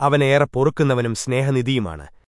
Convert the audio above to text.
അവനേറെ പൊറുക്കുന്നവനും സ്നേഹനിധിയുമാണ്.